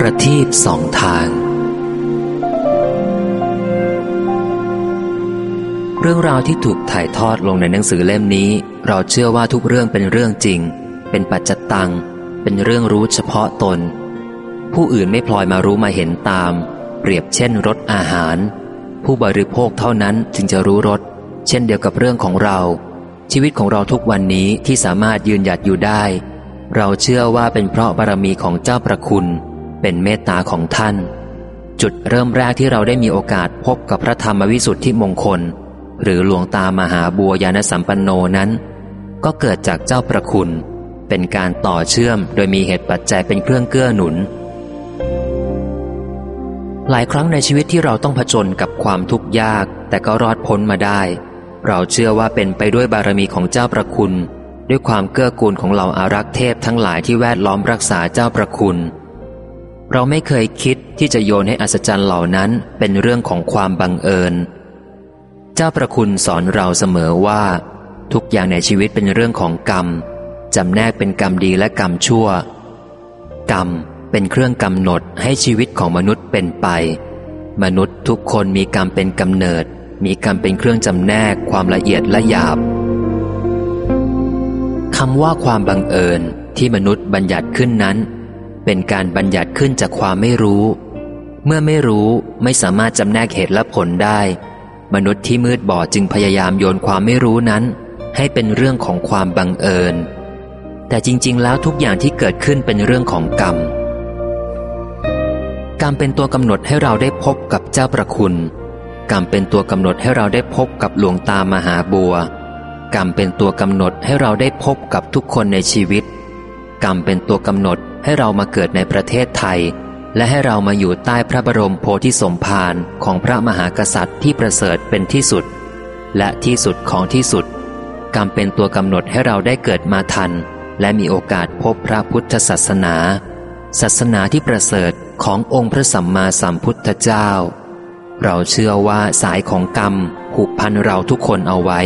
ประทีปสองทาง เรื่องราวที่ถูกถ่ายทอดลงในหนังสือเล่มนี้ เราเชื่อว่าทุกเรื่องเป็นเรื่องจริง เป็นปัจจตัง เป็นเรื่องรู้เฉพาะตน ผู้อื่นไม่พลอยมารู้มาเห็นตาม เปรียบเช่นรสอาหาร ผู้บริโภคเท่านั้นจึงจะรู้รสเช่นเดียวกับเรื่องของเรา ชีวิตของเราทุกวันนี้ที่สามารถยืนหยัดอยู่ได้ เราเชื่อว่าเป็นเพราะบารมีของเจ้าประคุณ เป็นเมตตาของท่าน จุดเริ่มแรกที่เราได้มีโอกาสพบกับพระธรรมวิสุทธิมงคล หรือหลวงตามหาบัวยานสัมปันโนนั้น ก็เกิดจากเจ้าประคุณ เป็นการต่อเชื่อมโดยมีเหตุปัจจัยเป็นเครื่องเกื้อหนุน หลายครั้งในชีวิตที่เราต้องผจญกับความทุกข์ยาก แต่ก็รอดพ้นมาได้ เราเชื่อว่าเป็นไปด้วยบารมีของเจ้าประคุณด้วยความเกื้อกูลของเหล่าอารักษ์เทพทั้งหลายที่แวดล้อมรักษาเจ้าประคุณ เราไม่เคยคิดที่จะโยนให้อัศจรรย์เหล่านั้นเป็นเรื่องของความบังเอิญ เจ้าประคุณสอนเราเสมอว่า ทุกอย่างในชีวิตเป็นเรื่องของกรรมจำแนกเป็นกรรมดีและกรรมชั่ว กรรมเป็นเครื่องกำหนดให้ชีวิตของมนุษย์เป็นไป มนุษย์ทุกคนมีกรรมเป็นกำเนิด มีกรรมเป็นเครื่องจำแนกความละเอียดและหยาบคำว่าความบังเอิญที่มนุษย์บัญญัติขึ้นนั้น เป็นการบัญญัติขึ้นจากความไม่รู้ เมื่อไม่รู้ไม่สามารถจำแนกเหตุและผลได้ มนุษย์ที่มืดบอดจึงพยายามโยนความไม่รู้นั้น ให้เป็นเรื่องของความบังเอิญ แต่จริง ๆ แล้วทุกอย่างที่เกิดขึ้นเป็นเรื่องของกรรม กรรมเป็นตัวกำหนดให้เราได้พบกับเจ้าประคุณ กรรมเป็นตัวกำหนดให้เราได้พบกับหลวงตามหาบัว กรรมเป็นตัวกำหนดให้เราได้พบกับทุกคนในชีวิต กรรมเป็นตัวกำหนด ให้เรามาเกิดในประเทศไทย และให้เรามาอยู่ใต้พระบรมโพธิสมภารของพระมหากษัตริย์ที่ประเสริฐเป็นที่สุด และที่สุดของที่สุดกรรมเป็นตัวกำหนดให้เราได้เกิดมาทัน และมีโอกาสพบพระพุทธศาสนา ศาสนาที่ประเสริฐขององค์พระสัมมาสัมพุทธเจ้า เราเชื่อว่าสายของกรรมผูกพันเราทุกคนเอาไว้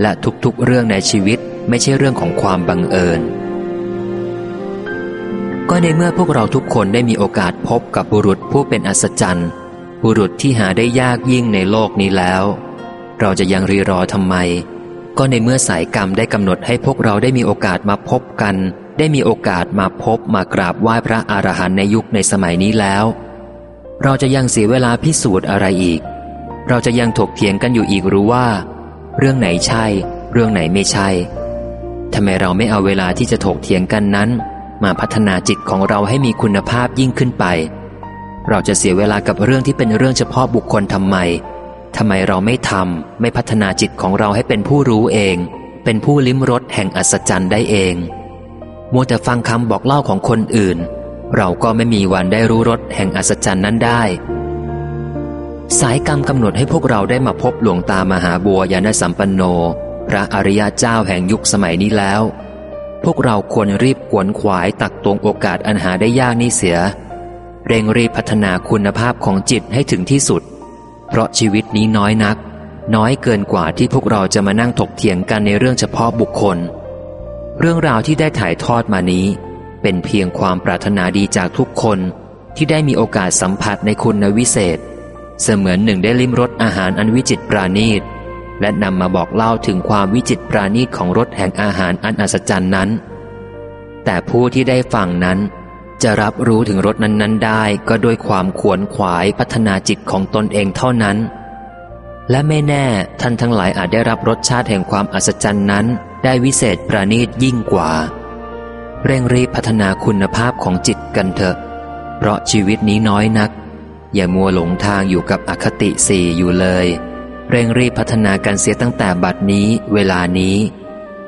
และทุกๆเรื่องในชีวิตไม่ใช่เรื่องของความบังเอิญ ก็ในเมื่อพวกเราทุกคนได้มีโอกาสพบกับบุรุษผู้เป็นอัศจรรย์ บุรุษที่หาได้ยากยิ่งในโลกนี้แล้ว เราจะยังรีรอทำไม ก็ในเมื่อสายกรรมได้กำหนดให้พวกเราได้มีโอกาสมาพบกัน ได้มีโอกาสมาพบมากราบไหว้พระอรหันต์ในยุคในสมัยนี้แล้ว เราจะยังเสียเวลาพิสูจน์อะไรอีก เราจะยังถกเถียงกันอยู่อีกหรือว่า เรื่องไหนใช่ เรื่องไหนไม่ใช่ทำไมเราไม่เอาเวลาที่จะถกเถียงกันนั้น มาพัฒนาจิตของเราให้มีคุณภาพยิ่งขึ้นไป เราจะเสียเวลากับเรื่องที่เป็นเรื่องเฉพาะบุคคลทำไมทำไมเราไม่ทำไม่พัฒนาจิตของเราให้เป็นผู้รู้เอง เป็นผู้ลิ้มรสแห่งอัศจรรย์ได้เองมัวแต่ฟังคำบอกเล่าของคนอื่น เราก็ไม่มีวันได้รู้รสแห่งอัศจรรย์นั้นได้ สายกรรมกำหนดให้พวกเราได้มาพบหลวงตามหาบัวยานสัมปันโน พระอริยเจ้าแห่งยุคสมัยนี้แล้ว พวกเราควรรีบขวนขวายตักตวงโอกาสอันหาได้ยากนี้เสีย เร่งรีบพัฒนาคุณภาพของจิตให้ถึงที่สุด เพราะชีวิตนี้น้อยนัก น้อยเกินกว่าที่พวกเราจะมานั่งถกเถียงกันในเรื่องเฉพาะบุคคล เรื่องราวที่ได้ถ่ายทอดมานี้ เป็นเพียงความปรารถนาดีจากทุกคนที่ได้มีโอกาสสัมผัสในคุณวิเศษ เสมือนหนึ่งได้ลิ้มรสอาหารอันวิจิตรปราณีต และนำมาบอกเล่าถึงความวิจิตปราณีตของรสแห่งอาหารอันอัศจรรย์นั้น แต่ผู้ที่ได้ฟังนั้น จะรับรู้ถึงรสนั้นๆ ได้ก็ด้วยความขวนขวายพัฒนาจิตของตนเองเท่านั้น และไม่แน่ท่านทั้งหลายอาจได้รับรสชาติแห่งความอัศจรรย์นั้น ได้วิเศษประณีตยิ่งกว่า เร่งรีบพัฒนาคุณภาพของจิตกันเถอะ เพราะชีวิตนี้น้อยนัก อย่ามัวหลงทางอยู่กับอคติสี่อยู่เลย เร่งรีบพัฒนากันเสียตั้งแต่บัดนี้เวลานี้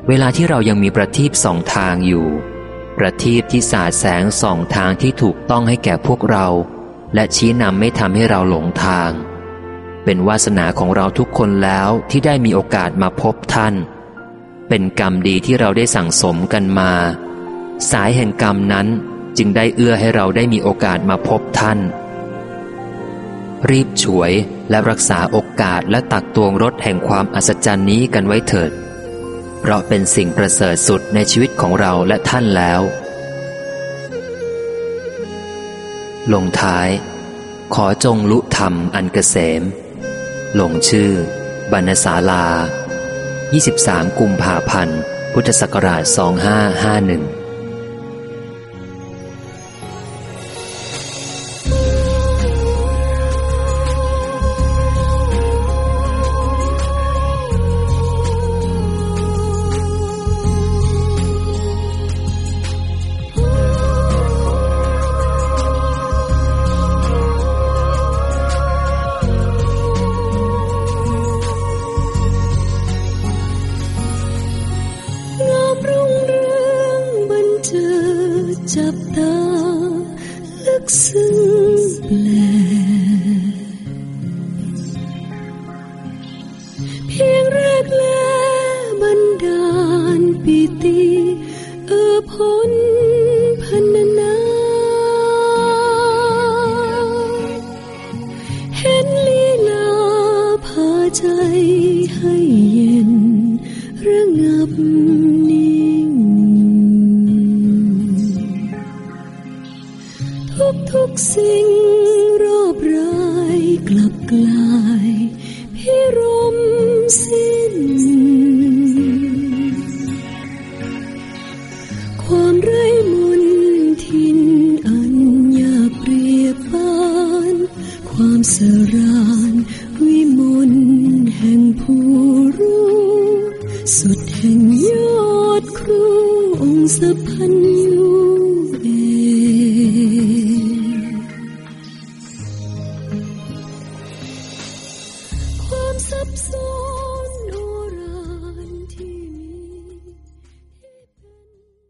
เวลาที่เรายังมีประทีปสองทางอยู่ ประทีปที่สาดแสงสองทางที่ถูกต้องให้แก่พวกเรา และชี้นำไม่ทำให้เราหลงทาง เป็นวาสนาของเราทุกคนแล้วที่ได้มีโอกาสมาพบท่าน เป็นกรรมดีที่เราได้สั่งสมกันมา สายแห่งกรรมนั้นจึงได้เอื้อให้เราได้มีโอกาสมาพบท่าน รีบฉวยและรักษาโอกาสและตักตวงรถแห่งความอัศจรรย์นี้กันไว้เถิด เพราะเป็นสิ่งประเสริฐสุดในชีวิตของเราและท่านแล้ว ลงท้าย ขอจงลุธรรมอันเกษม ลงชื่อ บรรณศาลา 23 กุมภาพันธ์ พุทธศักราช 2551 จับตาลึกซึ้งแปลเพียงแรกแลบันดาลปีติเออพ้นพันนา เห็นลีลาพาใจ สิ่งรอบรายกลับกลายพิรมสิ้น ความไร้มนทินอันยาเปรียบปาน ความสราย